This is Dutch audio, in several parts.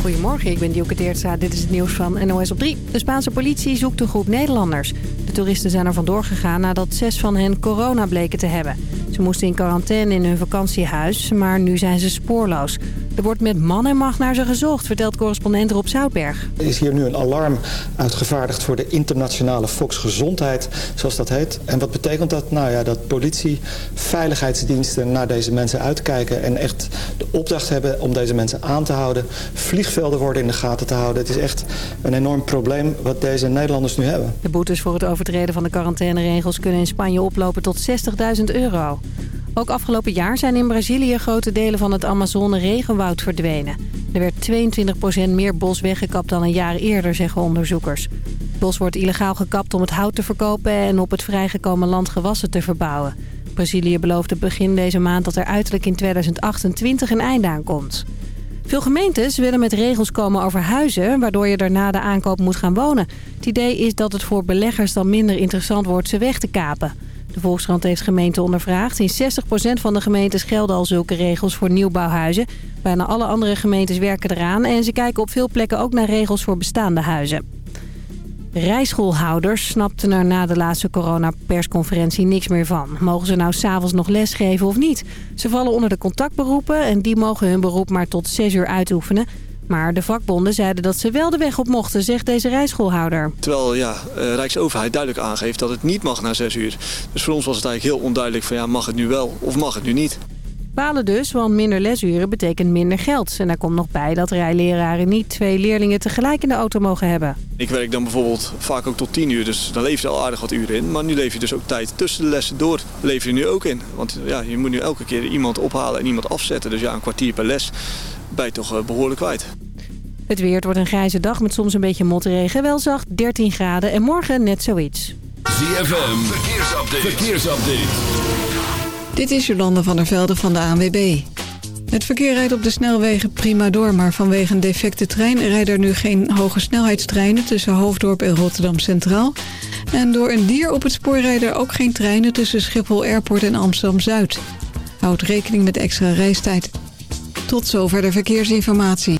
Goedemorgen, ik ben Dielke Teertstra. Dit is het nieuws van NOS op 3. De Spaanse politie zoekt een groep Nederlanders. De toeristen zijn er vandoor gegaan nadat zes van hen corona bleken te hebben. Ze moesten in quarantaine in hun vakantiehuis, maar nu zijn ze spoorloos. Er wordt met man en macht naar ze gezocht, vertelt correspondent Rob Zoutberg. Er is hier nu een alarm uitgevaardigd voor de internationale volksgezondheid, zoals dat heet. En wat betekent dat? Nou ja, dat politie, veiligheidsdiensten naar deze mensen uitkijken... en echt de opdracht hebben om deze mensen aan te houden. Vliegvelden worden in de gaten te houden. Het is echt een enorm probleem wat deze Nederlanders nu hebben. De boetes voor het overtreden van de quarantaineregels kunnen in Spanje oplopen tot 60.000 euro. Ook afgelopen jaar zijn in Brazilië grote delen van het Amazone-regenwoud verdwenen. Er werd 22% meer bos weggekapt dan een jaar eerder, zeggen onderzoekers. Het bos wordt illegaal gekapt om het hout te verkopen en op het vrijgekomen land gewassen te verbouwen. Brazilië beloofde begin deze maand dat er uiterlijk in 2028 een einde aan komt. Veel gemeentes willen met regels komen over huizen... waardoor je daarna de aankoop moet gaan wonen. Het idee is dat het voor beleggers dan minder interessant wordt ze weg te kapen. De Volkskrant heeft gemeenten ondervraagd. In 60% van de gemeentes gelden al zulke regels voor nieuwbouwhuizen. Bijna alle andere gemeentes werken eraan... en ze kijken op veel plekken ook naar regels voor bestaande huizen. Rijschoolhouders snapten er na de laatste coronapersconferentie niks meer van. Mogen ze nou s'avonds nog lesgeven of niet? Ze vallen onder de contactberoepen en die mogen hun beroep maar tot 6 uur uitoefenen. Maar de vakbonden zeiden dat ze wel de weg op mochten, zegt deze rijschoolhouder. Terwijl ja, uh, Rijksoverheid duidelijk aangeeft dat het niet mag na 6 uur. Dus voor ons was het eigenlijk heel onduidelijk van ja, mag het nu wel of mag het nu niet. Balen dus, want minder lesuren betekent minder geld. En daar komt nog bij dat rijleraren niet twee leerlingen tegelijk in de auto mogen hebben. Ik werk dan bijvoorbeeld vaak ook tot 10 uur, dus dan leef je al aardig wat uren in. Maar nu leef je dus ook tijd tussen de lessen door. Leef je nu ook in. Want ja, je moet nu elke keer iemand ophalen en iemand afzetten. Dus ja, een kwartier per les ben je toch behoorlijk kwijt. Het weer wordt een grijze dag met soms een beetje motregen. Wel zacht 13 graden en morgen net zoiets. ZFM, verkeersupdate. verkeersupdate. Dit is Jolande van der Velde van de ANWB. Het verkeer rijdt op de snelwegen prima door, maar vanwege een defecte trein rijden er nu geen hoge snelheidstreinen tussen Hoofddorp en Rotterdam Centraal. En door een dier op het spoor rijden er ook geen treinen tussen Schiphol Airport en Amsterdam Zuid. Houd rekening met extra reistijd. Tot zover de verkeersinformatie.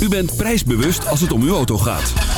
U bent prijsbewust als het om uw auto gaat.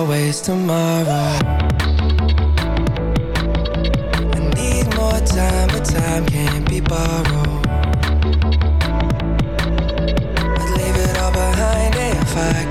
always tomorrow. I need more time, but time can't be borrowed. I'd leave it all behind if I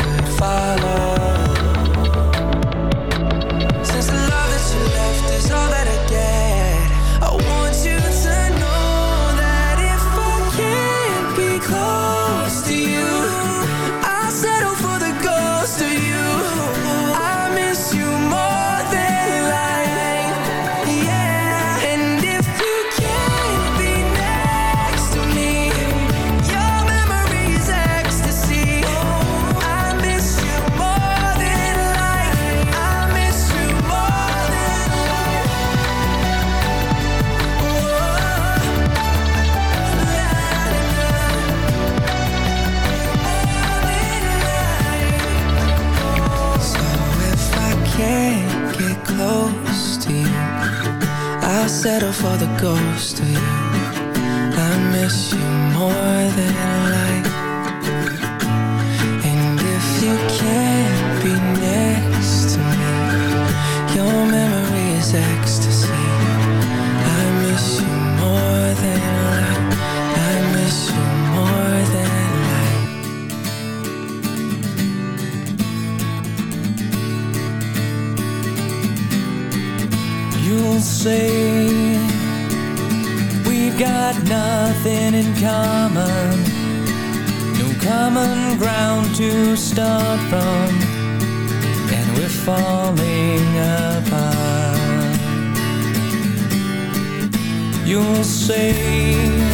ghosted I miss you more than life. And if you can't be next to me Your memory is ecstasy. I miss you more than life. I miss you more than life. You'll say nothing in common. No common ground to start from. And we're falling apart. You'll say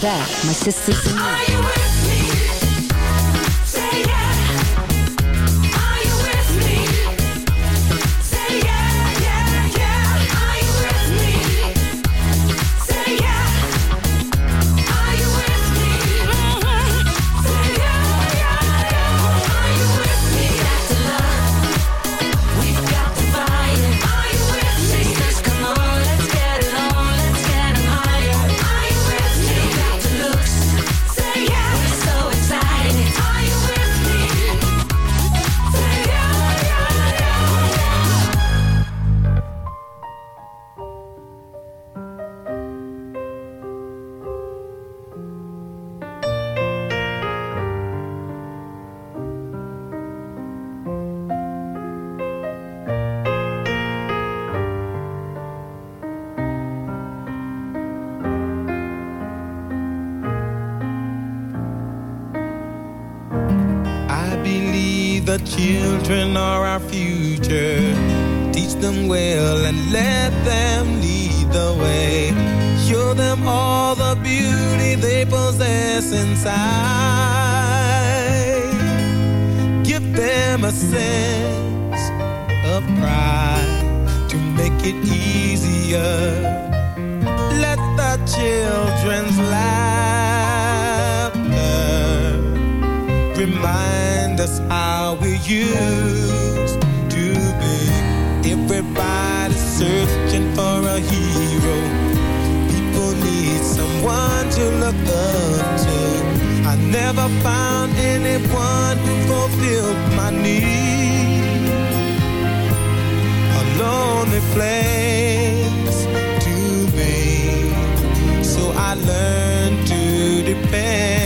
back, my sisters and me. promises of pride to make it easier. Let the children's laughter remind us how we used to be. Everybody's searching for a hero. People need someone to look up to never found anyone who fulfilled my need. A lonely place to be, so I learned to depend.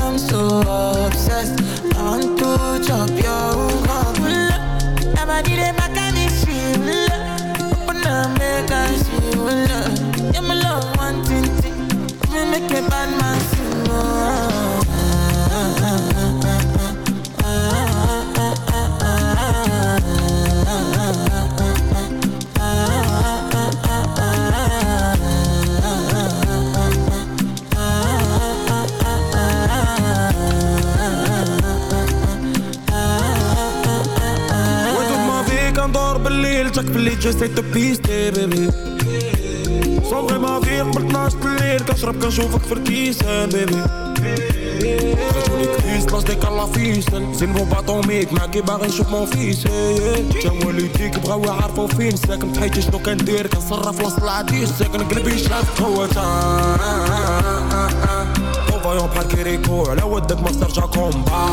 so obsessed. I want to chop your heart. Never did it back and it's real. Open up, make us feel. Yeah, my love, one thing, thing. Me make a bad man sing. Oh, плечи, сеть то пизде, baby Soms in mijn weer wordt naast me leer, kan schrap, kan zoveel verkiezen, baby. Weet hoe ik vies, was ik al afviezen Zin voor wat om ik, maak je maar eens op mijn vies Jouw politiek, brouw je haar voor vies Zeg een tijdje, stok en deur, kan schrap, was laat die Zeg een grip, je schrap, gewoon oh, بحال كيريكو على ودك ما ترجع كومبا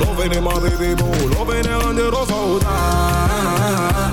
لوفيني ما بيبي بو لوفيني غنديرو فوضى One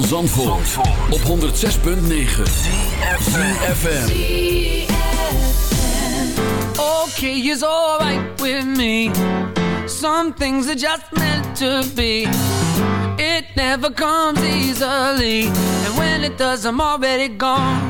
van Zandvoort, Zandvoort. op 106.9 CFFM Okay, it's alright with me. Some things are just meant to be. It never comes easily. And when it does, I'm already gone.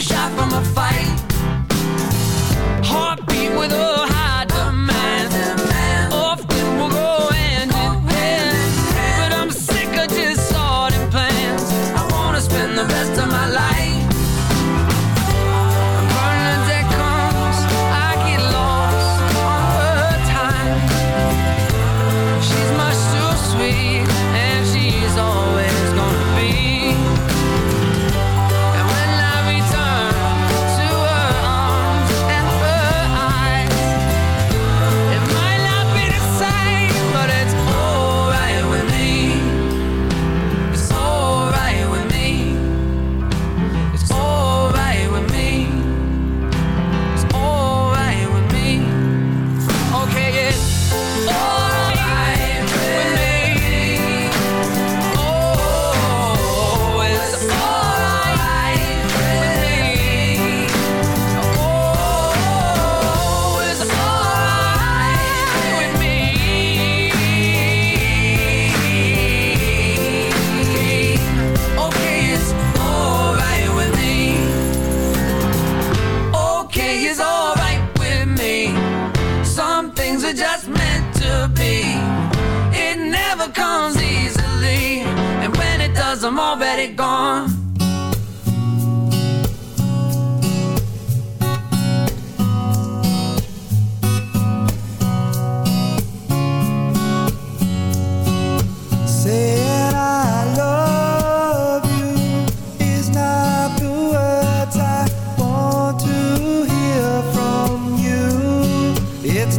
a shot from a fight.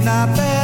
not bad.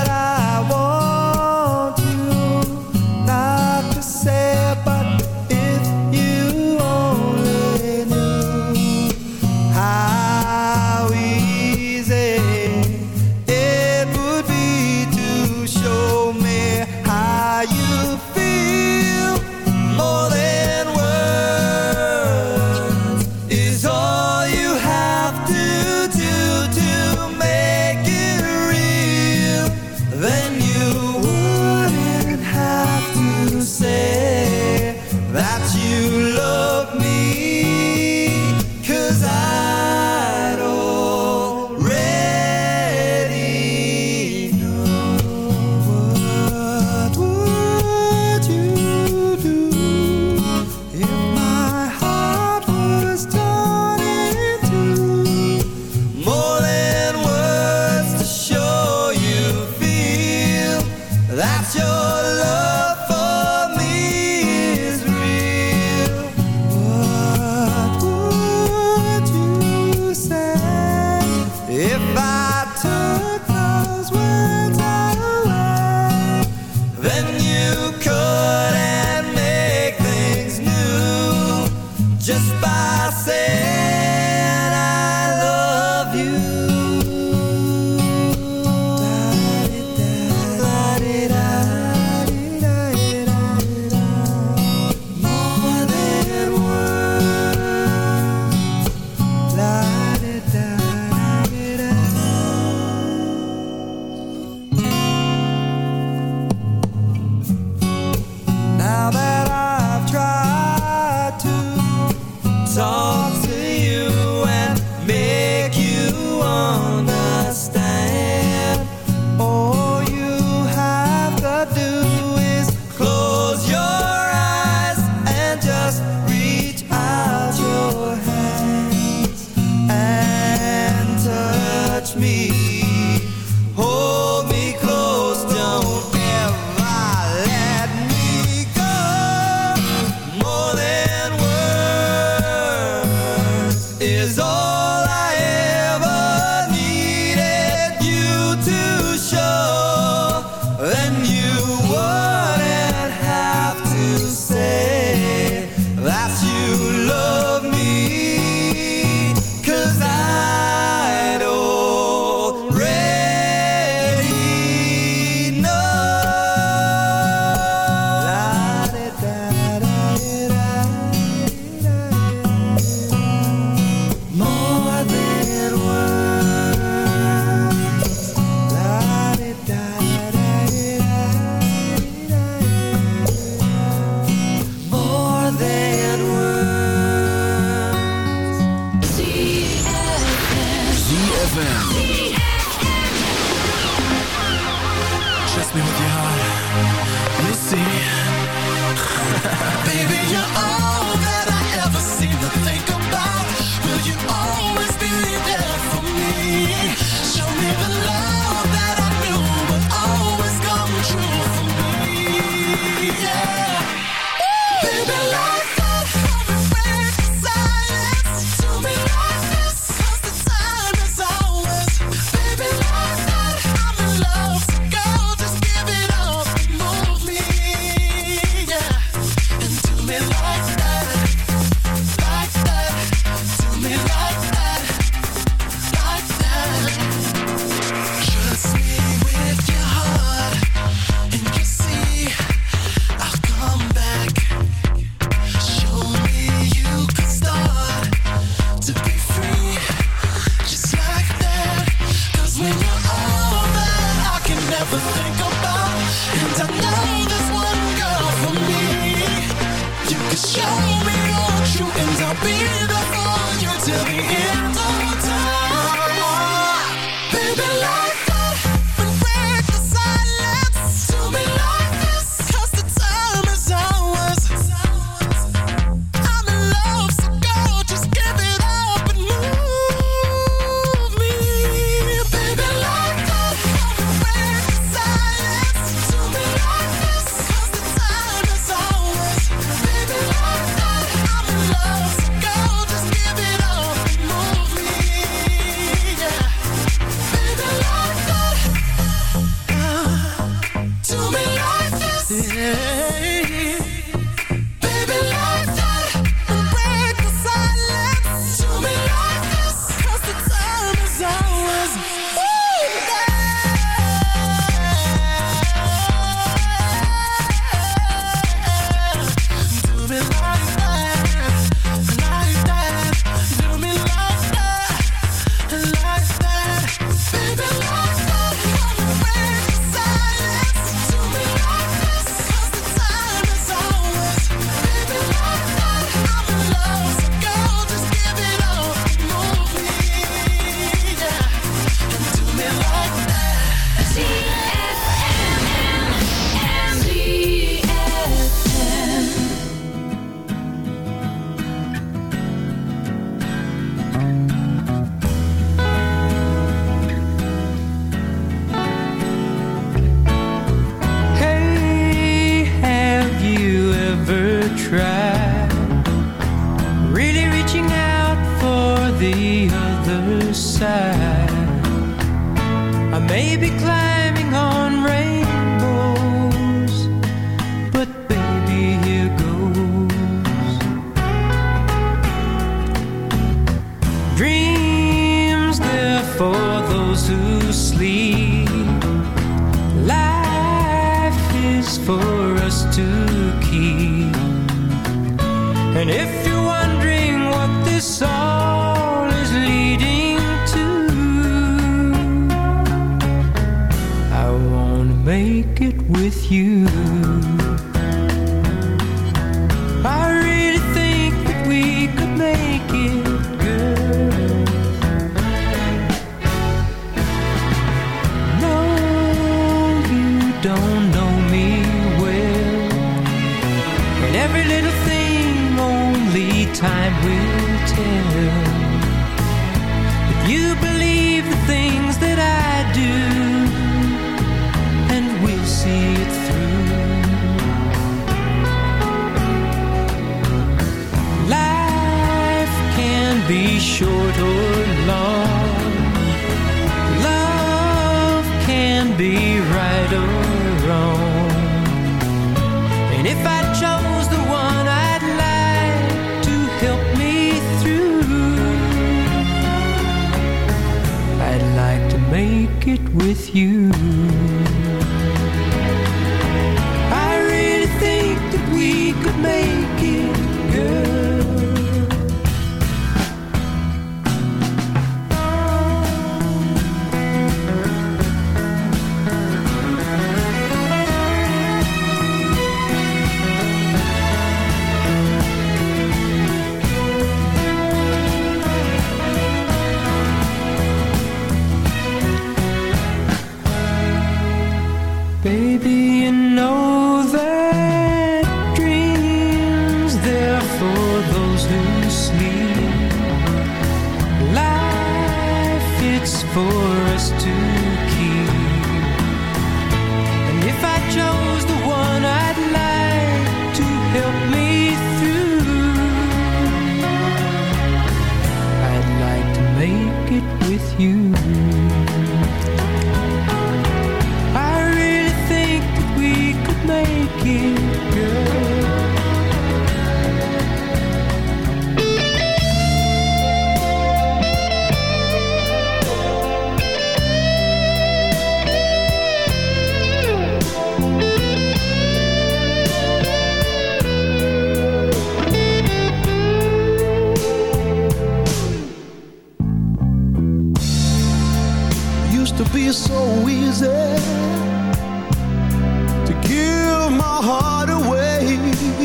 Be right or wrong. And if I chose the one I'd like to help me through, I'd like to make it with you.